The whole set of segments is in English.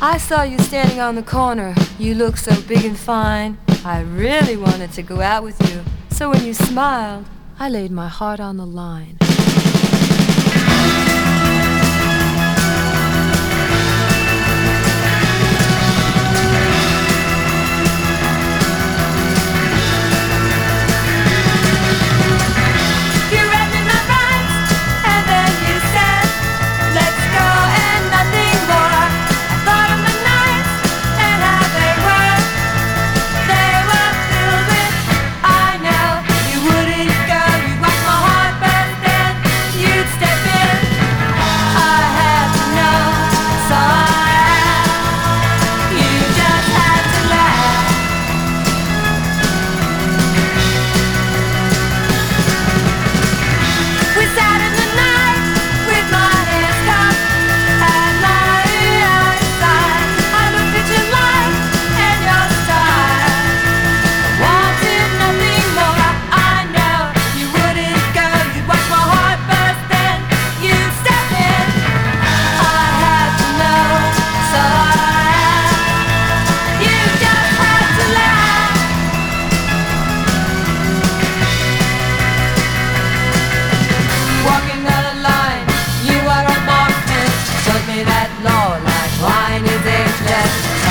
I saw you standing on the corner. You look so big and fine. I really wanted to go out with you. So when you smiled, I laid my heart on the line.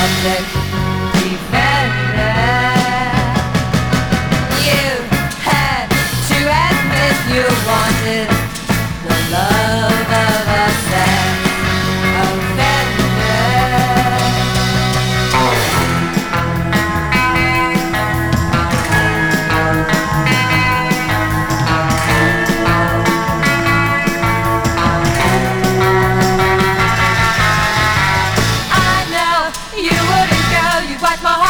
Subject fight my heart.